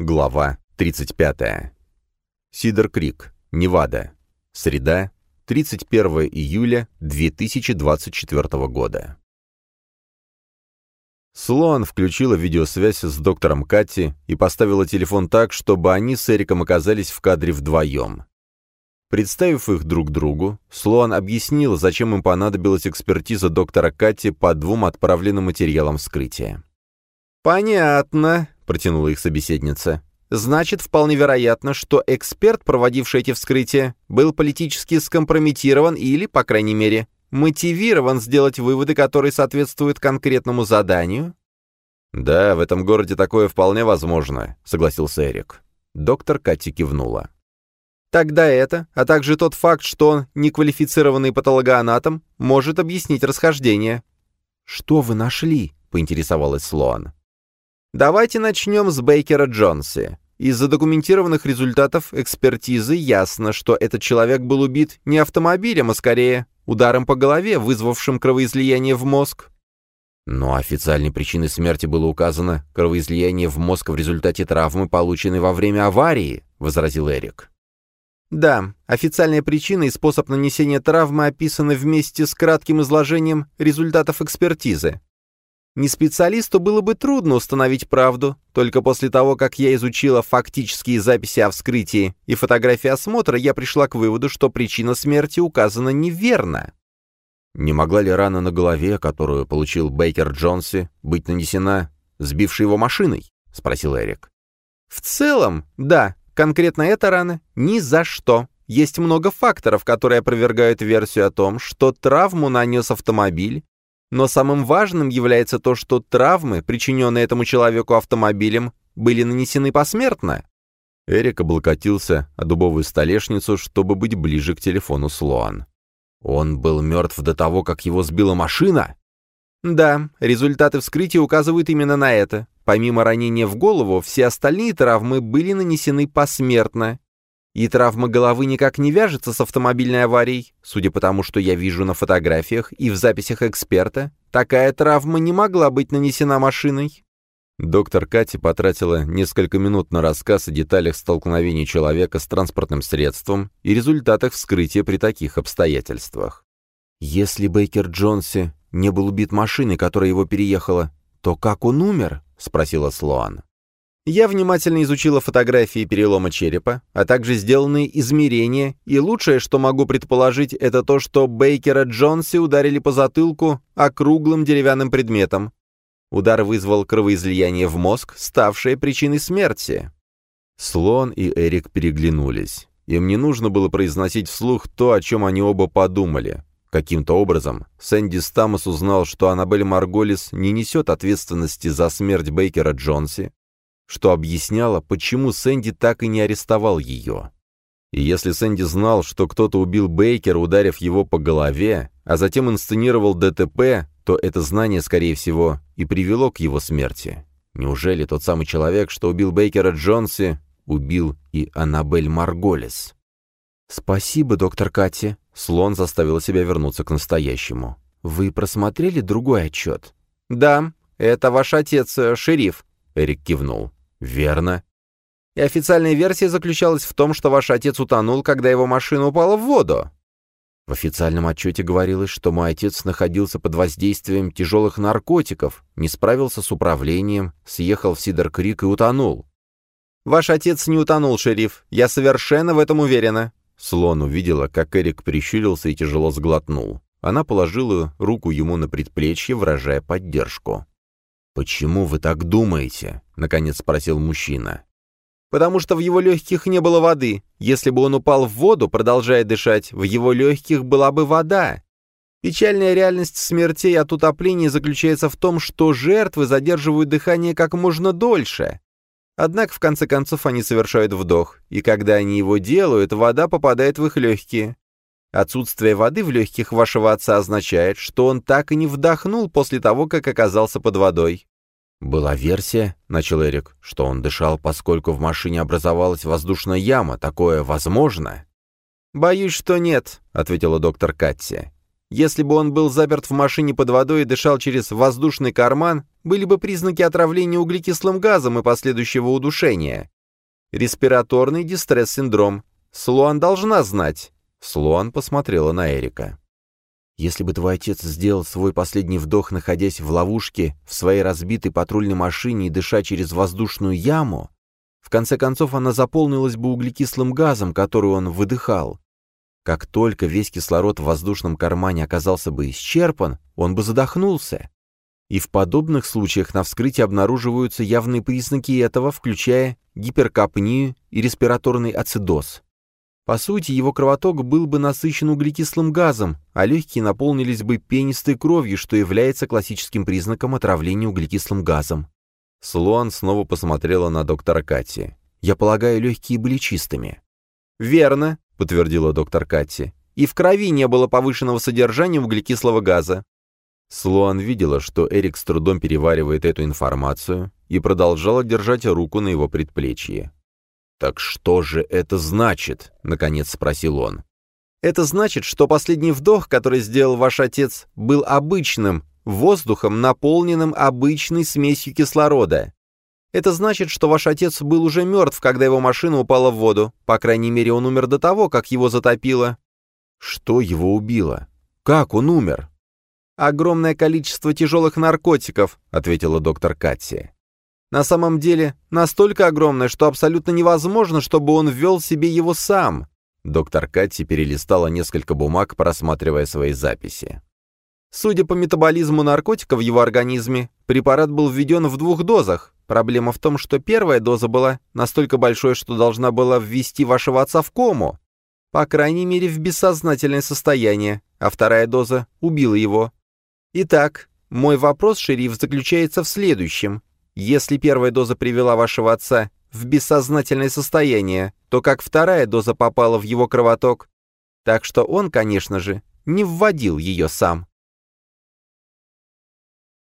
Глава 35. Сидер Крик, Невада. Среда, 31 июля 2024 года. Слоан включила видеосвязь с доктором Катти и поставила телефон так, чтобы они с Эриком оказались в кадре вдвоем. Представив их друг другу, Слоан объяснила, зачем им понадобилась экспертиза доктора Катти по двум отправленным материалам вскрытия. «Понятно», — протянула их собеседница. «Значит, вполне вероятно, что эксперт, проводивший эти вскрытия, был политически скомпрометирован или, по крайней мере, мотивирован сделать выводы, которые соответствуют конкретному заданию?» «Да, в этом городе такое вполне возможно», — согласился Эрик. Доктор Катти кивнула. Тогда это, а также тот факт, что он неквалифицированный патологоанатом, может объяснить расхождение. «Что вы нашли?» — поинтересовалась Слоан. Давайте начнем с Бейкера Джонси. Из задокументированных результатов экспертизы ясно, что этот человек был убит не автомобилем, а скорее ударом по голове, вызвавшим кровоизлияние в мозг. Но официальной причиной смерти было указано кровоизлияние в мозг в результате травмы, полученной во время аварии, возразил Эрик. Да, официальная причина и способ нанесения травмы описаны вместе с кратким изложением результатов экспертизы. Не специалисту было бы трудно установить правду, только после того, как я изучила фактические записи о вскрытии и фотографии осмотра, я пришла к выводу, что причина смерти указана неверно. Не могла ли рана на голове, которую получил Бейкер Джонси, быть нанесена сбившей его машиной? — спросил Эрик. В целом, да, Конкретно эта рана — ни за что. Есть много факторов, которые опровергают версию о том, что травму нанес автомобиль, но самым важным является то, что травмы, причиненные этому человеку автомобилем, были нанесены посмертно. Эрик облокотился о дубовую столешницу, чтобы быть ближе к телефону Слоан. «Он был мертв до того, как его сбила машина?» «Да, результаты вскрытия указывают именно на это. Помимо ранения в голову, все остальные травмы были нанесены посмертно. И травма головы никак не вяжется с автомобильной аварией. Судя по тому, что я вижу на фотографиях и в записях эксперта, такая травма не могла быть нанесена машиной. Доктор Кати потратила несколько минут на рассказ о деталях столкновения человека с транспортным средством и результатах вскрытия при таких обстоятельствах. Если Бейкер Джонси не был убит машиной, которая его переехала, то как он умер? — спросила Слоан. Я внимательно изучила фотографии перелома черепа, а также сделанные измерения, и лучшее, что могу предположить, это то, что Бейкера Джонси ударили по затылку округлым деревянным предметом. Удар вызвал кровоизлияние в мозг, ставшее причиной смерти. Слон и Эрик переглянулись. Им не нужно было произносить вслух то, о чем они оба подумали. Каким-то образом Сэнди Стамос узнал, что Аннабель Марголис не несет ответственности за смерть Бейкера Джонси, что объясняло, почему Сэнди так и не арестовал ее. И если Сэнди знал, что кто-то убил Бейкера, ударив его по голове, а затем инсценировал ДТП, то это знание, скорее всего, и привело к его смерти. Неужели тот самый человек, что убил Бейкера Джонси, убил и Аннабель Марголис? «Спасибо, доктор Катти», Слон заставил себя вернуться к настоящему. «Вы просмотрели другой отчет?» «Да, это ваш отец, э, шериф», — Эрик кивнул. «Верно». «И официальная версия заключалась в том, что ваш отец утонул, когда его машина упала в воду». В официальном отчете говорилось, что мой отец находился под воздействием тяжелых наркотиков, не справился с управлением, съехал в Сидер-Крик и утонул. «Ваш отец не утонул, шериф. Я совершенно в этом уверена. Слон увидела, как Эрик прищурился и тяжело сглотнул. Она положила руку ему на предплечье, выражая поддержку. «Почему вы так думаете?» — наконец спросил мужчина. «Потому что в его легких не было воды. Если бы он упал в воду, продолжая дышать, в его легких была бы вода. Печальная реальность смертей от утопления заключается в том, что жертвы задерживают дыхание как можно дольше. Однако, в конце концов, они совершают вдох, и когда они его делают, вода попадает в их легкие. Отсутствие воды в легких вашего отца означает, что он так и не вдохнул после того, как оказался под водой. «Была версия», — начал Эрик, — «что он дышал, поскольку в машине образовалась воздушная яма. Такое возможно?» «Боюсь, что нет», — ответила доктор Катти. Если бы он был заперт в машине под водой и дышал через воздушный карман, были бы признаки отравления углекислым газом и последующего удушения. Респираторный дистресс-синдром. Слоан должна знать. Слоан посмотрела на Эрика. Если бы твой отец сделал свой последний вдох, находясь в ловушке, в своей разбитой патрульной машине и дыша через воздушную яму, в конце концов она заполнилась бы углекислым газом, который он выдыхал. Как только весь кислород в воздушном кармане оказался бы исчерпан, он бы задохнулся. И в подобных случаях на вскрытии обнаруживаются явные признаки этого, включая гиперкапнию и респираторный ацидоз. По сути, его кровоток был бы насыщен углекислым газом, а легкие наполнились бы пенистой кровью, что является классическим признаком отравления углекислым газом. Слоан снова посмотрела на доктора Кати. «Я полагаю, легкие были чистыми». «Верно», — подтвердила доктор Кати. «И в крови не было повышенного содержания углекислого газа». Слоан видела, что Эрик с трудом переваривает эту информацию и продолжала держать руку на его предплечье. «Так что же это значит?» — наконец спросил он. «Это значит, что последний вдох, который сделал ваш отец, был обычным, воздухом, наполненным обычной смесью кислорода. Это значит, что ваш отец был уже мертв, когда его машина упала в воду. По крайней мере, он умер до того, как его затопило». «Что его убило? Как он умер?» «Огромное количество тяжелых наркотиков», — ответила доктор Катси. На самом деле, настолько огромное, что абсолютно невозможно, чтобы он ввел себе его сам. Доктор Катти перелистала несколько бумаг, просматривая свои записи. Судя по метаболизму наркотика в его организме, препарат был введен в двух дозах. Проблема в том, что первая доза была настолько большой, что должна была ввести вашего отца в кому. По крайней мере, в бессознательное состояние, а вторая доза убила его. Итак, мой вопрос, шериф, заключается в следующем. Если первая доза привела вашего отца в бессознательное состояние, то как вторая доза попала в его кровоток? Так что он, конечно же, не вводил ее сам.